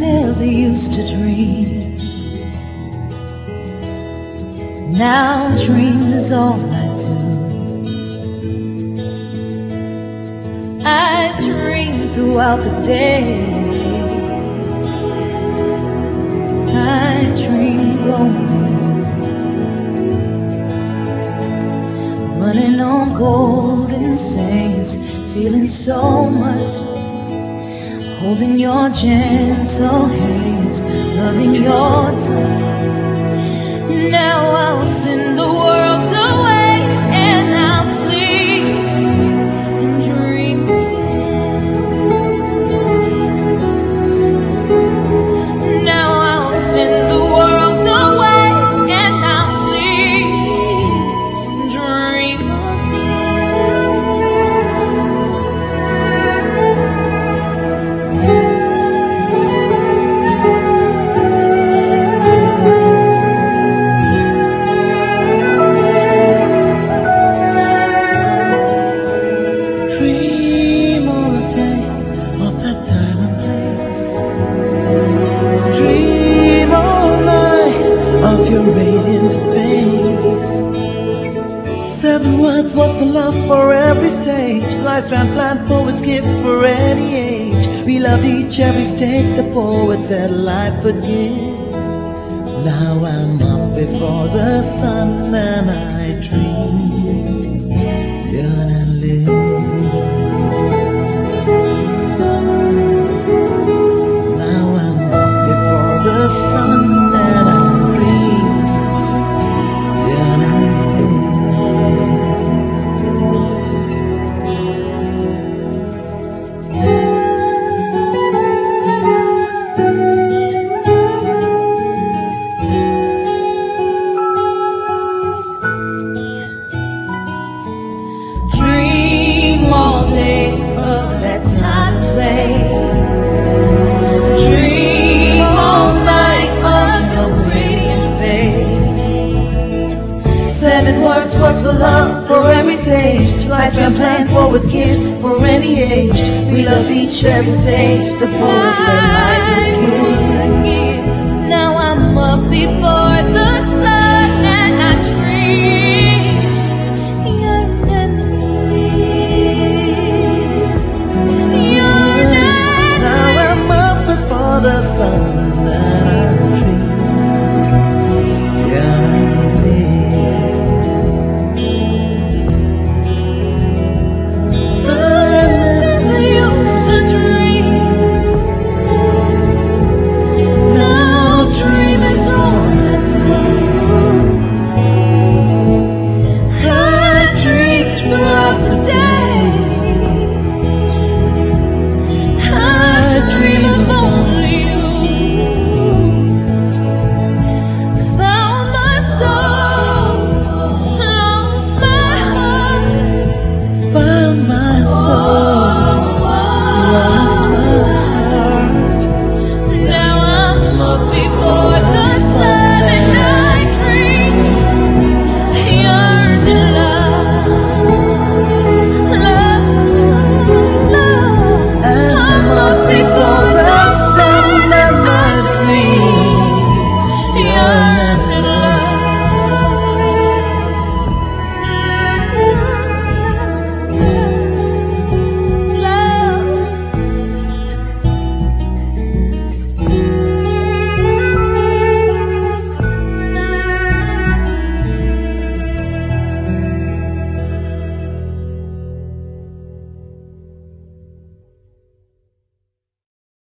we used to dream. Now dream is all I do. I dream throughout the day. I dream lonely. Running on golden saints, feeling so much holding your gentle hands, loving your touch. Dream all night of your radiant face. Seven words, what's for love for every stage? Life's grand plan, poets give for any age. We loved each every stage, the poet said life would give. Now I'm up before the sun and I dream, yearn stage. Life's grand plan, poets give for any age. We love each every stage. The poet said life would